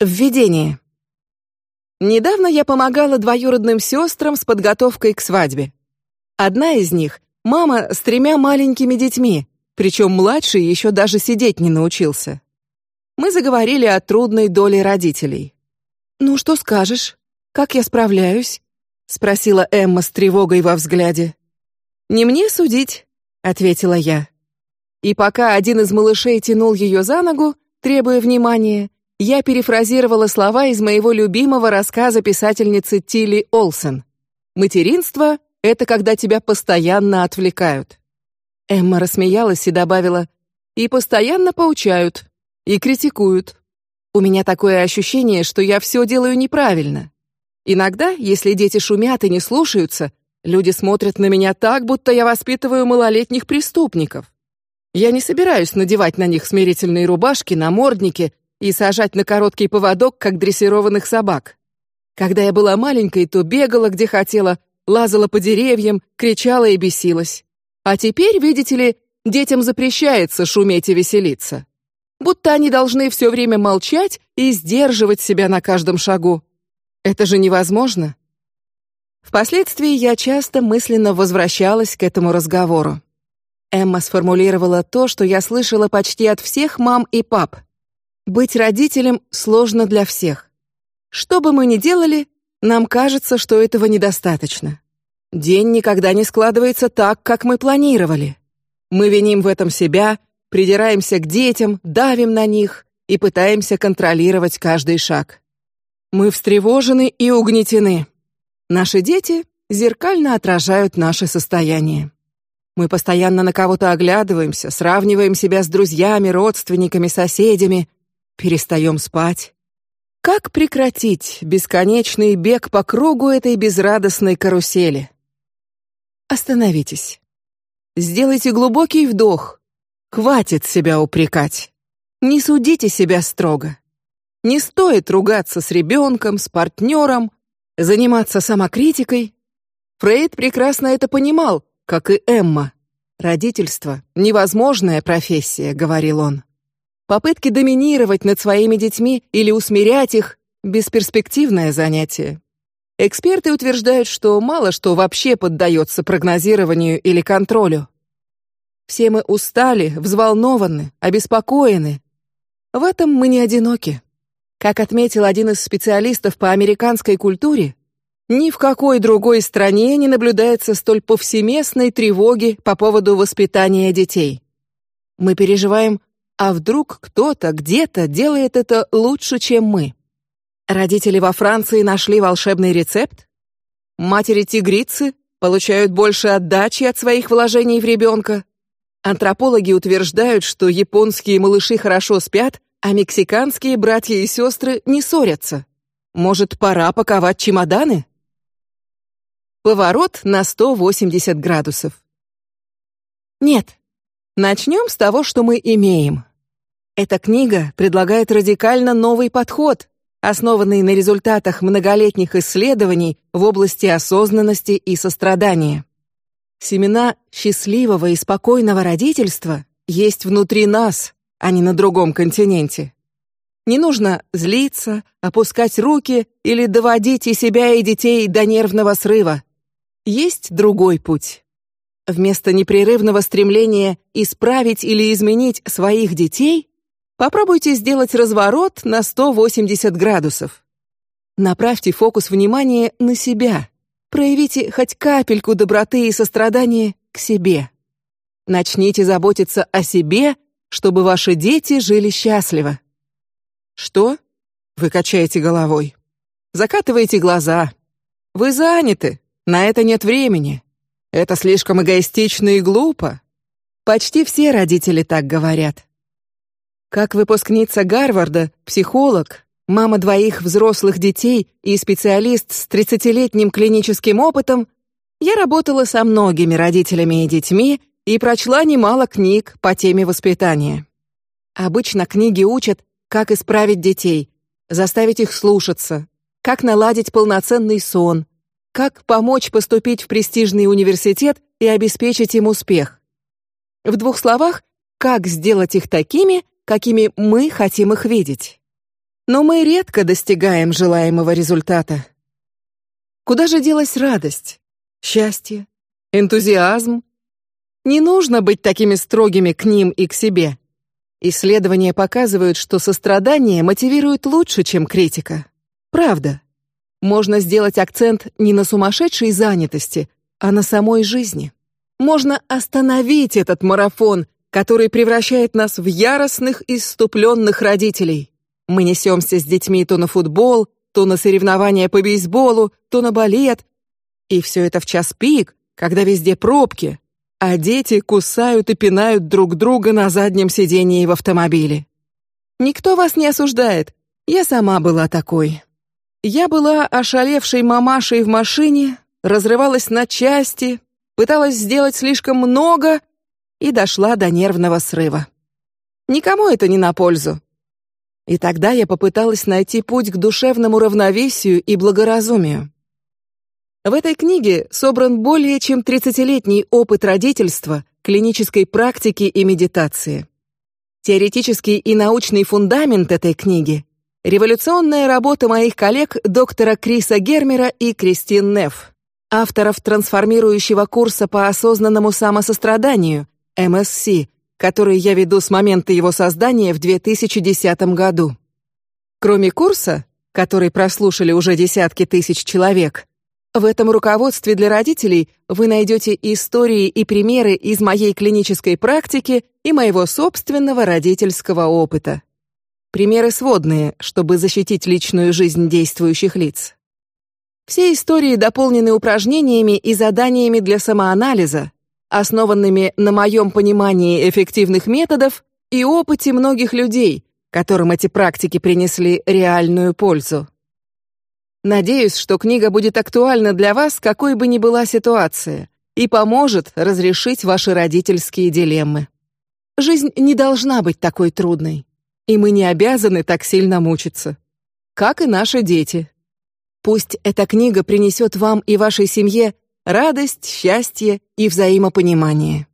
Введение. Недавно я помогала двоюродным сестрам с подготовкой к свадьбе. Одна из них — мама с тремя маленькими детьми, причем младший еще даже сидеть не научился. Мы заговорили о трудной доле родителей. «Ну, что скажешь? Как я справляюсь?» — спросила Эмма с тревогой во взгляде. «Не мне судить», — ответила я. И пока один из малышей тянул ее за ногу, требуя внимания, я перефразировала слова из моего любимого рассказа писательницы Тилли Олсен. Материнство — это когда тебя постоянно отвлекают. Эмма рассмеялась и добавила: и постоянно поучают, и критикуют. У меня такое ощущение, что я все делаю неправильно. Иногда, если дети шумят и не слушаются, люди смотрят на меня так, будто я воспитываю малолетних преступников. Я не собираюсь надевать на них смирительные рубашки, намордники и сажать на короткий поводок, как дрессированных собак. Когда я была маленькой, то бегала где хотела, лазала по деревьям, кричала и бесилась. А теперь, видите ли, детям запрещается шуметь и веселиться. Будто они должны все время молчать и сдерживать себя на каждом шагу. Это же невозможно. Впоследствии я часто мысленно возвращалась к этому разговору. Эмма сформулировала то, что я слышала почти от всех мам и пап. Быть родителем сложно для всех. Что бы мы ни делали, нам кажется, что этого недостаточно. День никогда не складывается так, как мы планировали. Мы виним в этом себя, придираемся к детям, давим на них и пытаемся контролировать каждый шаг. Мы встревожены и угнетены. Наши дети зеркально отражают наше состояние. Мы постоянно на кого-то оглядываемся, сравниваем себя с друзьями, родственниками, соседями, перестаем спать. Как прекратить бесконечный бег по кругу этой безрадостной карусели? Остановитесь. Сделайте глубокий вдох. Хватит себя упрекать. Не судите себя строго. Не стоит ругаться с ребенком, с партнером, заниматься самокритикой. Фрейд прекрасно это понимал, как и Эмма. Родительство невозможная профессия, говорил он. Попытки доминировать над своими детьми или усмирять их бесперспективное занятие. Эксперты утверждают, что мало что вообще поддается прогнозированию или контролю. Все мы устали, взволнованы, обеспокоены. В этом мы не одиноки. Как отметил один из специалистов по американской культуре, ни в какой другой стране не наблюдается столь повсеместной тревоги по поводу воспитания детей. Мы переживаем а вдруг кто-то где-то делает это лучше, чем мы? Родители во Франции нашли волшебный рецепт? Матери-тигрицы получают больше отдачи от своих вложений в ребенка? Антропологи утверждают, что японские малыши хорошо спят, а мексиканские братья и сестры не ссорятся. Может, пора паковать чемоданы? Поворот на 180 градусов. Нет. Начнем с того, что мы имеем. Эта книга предлагает радикально новый подход, основанный на результатах многолетних исследований в области осознанности и сострадания. Семена счастливого и спокойного родительства есть внутри нас, а не на другом континенте. Не нужно злиться, опускать руки или доводить и себя, и детей до нервного срыва. Есть другой путь. Вместо непрерывного стремления исправить или изменить своих детей, Попробуйте сделать разворот на 180 градусов. Направьте фокус внимания на себя. Проявите хоть капельку доброты и сострадания к себе. Начните заботиться о себе, чтобы ваши дети жили счастливо. Что? Вы качаете головой. Закатываете глаза. Вы заняты. На это нет времени. Это слишком эгоистично и глупо. Почти все родители так говорят. Как выпускница Гарварда, психолог, мама двоих взрослых детей и специалист с тридцатилетним клиническим опытом, я работала со многими родителями и детьми и прочла немало книг по теме воспитания. Обычно книги учат, как исправить детей, заставить их слушаться, как наладить полноценный сон, как помочь поступить в престижный университет и обеспечить им успех. В двух словах, как сделать их такими, какими мы хотим их видеть. Но мы редко достигаем желаемого результата. Куда же делась радость, счастье, энтузиазм? Не нужно быть такими строгими к ним и к себе. Исследования показывают, что сострадание мотивирует лучше, чем критика. Правда. Можно сделать акцент не на сумасшедшей занятости, а на самой жизни. Можно остановить этот марафон, который превращает нас в яростных иступленных родителей. Мы несемся с детьми то на футбол, то на соревнования по бейсболу, то на балет, и все это в час пик, когда везде пробки, а дети кусают и пинают друг друга на заднем сидении в автомобиле. Никто вас не осуждает. Я сама была такой. Я была ошалевшей мамашей в машине, разрывалась на части, пыталась сделать слишком много и дошла до нервного срыва. Никому это не на пользу. И тогда я попыталась найти путь к душевному равновесию и благоразумию. В этой книге собран более чем тридцатилетний опыт родительства, клинической практики и медитации. Теоретический и научный фундамент этой книги — революционная работа моих коллег доктора Криса Гермера и Кристин Неф, авторов трансформирующего курса по осознанному самосостраданию (МСС), который я веду с момента его создания в 2010 году. Кроме курса, который прослушали уже десятки тысяч человек, в этом руководстве для родителей вы найдете истории и примеры из моей клинической практики и моего собственного родительского опыта. Примеры сводные, чтобы защитить личную жизнь действующих лиц. Все истории дополнены упражнениями и заданиями для самоанализа, основанными на моем понимании эффективных методов и опыте многих людей, которым эти практики принесли реальную пользу. Надеюсь, что книга будет актуальна для вас, какой бы ни была ситуация, и поможет разрешить ваши родительские дилеммы. Жизнь не должна быть такой трудной, и мы не обязаны так сильно мучиться, как и наши дети. Пусть эта книга принесет вам и вашей семье радость, счастье и взаимопонимание.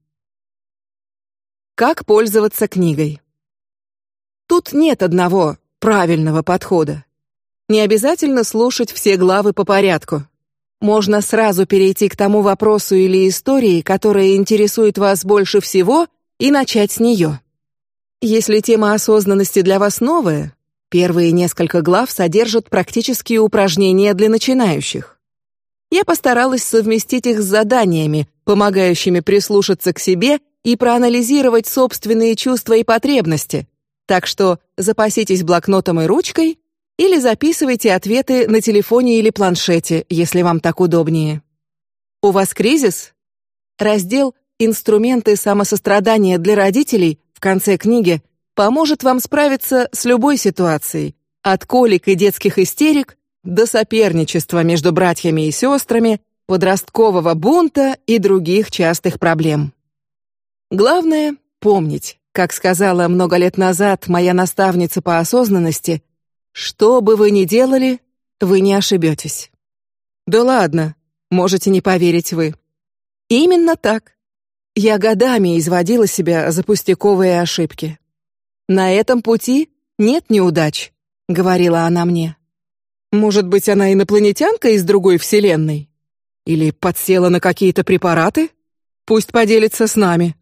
Как пользоваться книгой? Тут нет одного правильного подхода. Не обязательно слушать все главы по порядку. Можно сразу перейти к тому вопросу или истории, которая интересует вас больше всего, и начать с нее. Если тема осознанности для вас новая, первые несколько глав содержат практические упражнения для начинающих я постаралась совместить их с заданиями, помогающими прислушаться к себе и проанализировать собственные чувства и потребности. Так что запаситесь блокнотом и ручкой или записывайте ответы на телефоне или планшете, если вам так удобнее. У вас кризис? Раздел «Инструменты самосострадания для родителей» в конце книги поможет вам справиться с любой ситуацией, от колик и детских истерик до соперничества между братьями и сестрами, подросткового бунта и других частых проблем. Главное помнить, как сказала много лет назад моя наставница по осознанности, что бы вы ни делали, вы не ошибетесь. Да ладно, можете не поверить вы. Именно так. Я годами изводила себя за пустяковые ошибки. На этом пути нет неудач, говорила она мне. Может быть, она инопланетянка из другой вселенной? Или подсела на какие-то препараты? Пусть поделится с нами.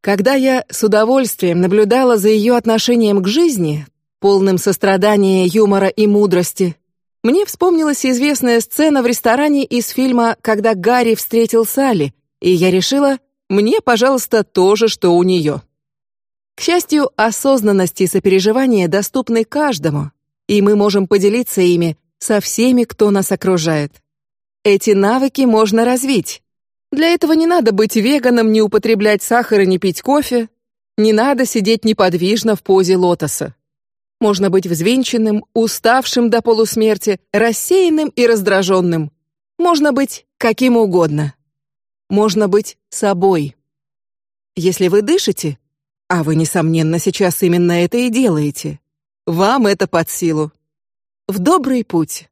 Когда я с удовольствием наблюдала за ее отношением к жизни, полным сострадания, юмора и мудрости, мне вспомнилась известная сцена в ресторане из фильма «Когда Гарри встретил Салли», и я решила, мне, пожалуйста, то же, что у нее. К счастью, осознанность и сопереживание доступны каждому, и мы можем поделиться ими со всеми, кто нас окружает. Эти навыки можно развить. Для этого не надо быть веганом, не употреблять сахар и не пить кофе, не надо сидеть неподвижно в позе лотоса. Можно быть взвинченным, уставшим до полусмерти, рассеянным и раздраженным. Можно быть каким угодно. Можно быть собой. Если вы дышите, а вы несомненно сейчас именно это и делаете, вам это под силу. В добрый путь.